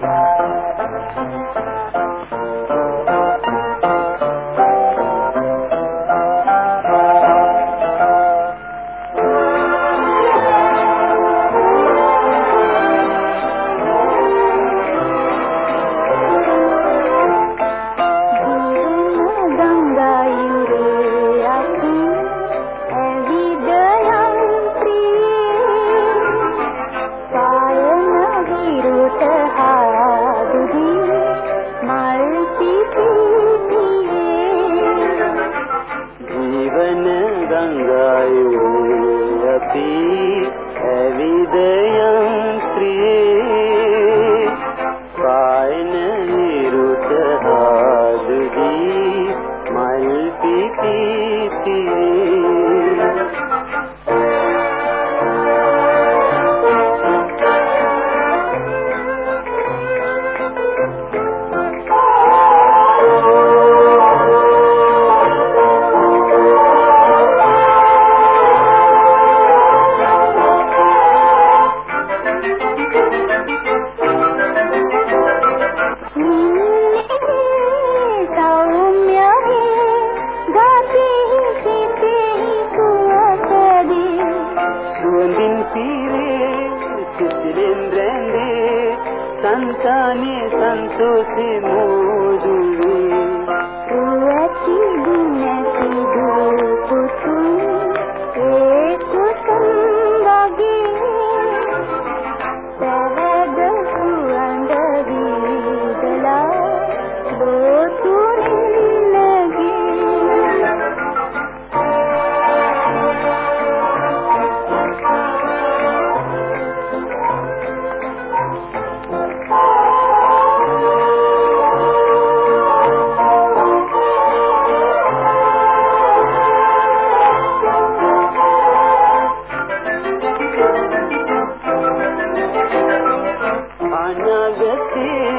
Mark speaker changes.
Speaker 1: Thank you.
Speaker 2: ගංගායෝ යති ඇවිද යන්ත්‍රියේ සායන නිරුත ආදුදී මල් පිපිතියේ ತೀರೆ ಚಿತ್ರೇ ಸಂತಾನೆ ಸಂತೋಷಿ ಮೂ से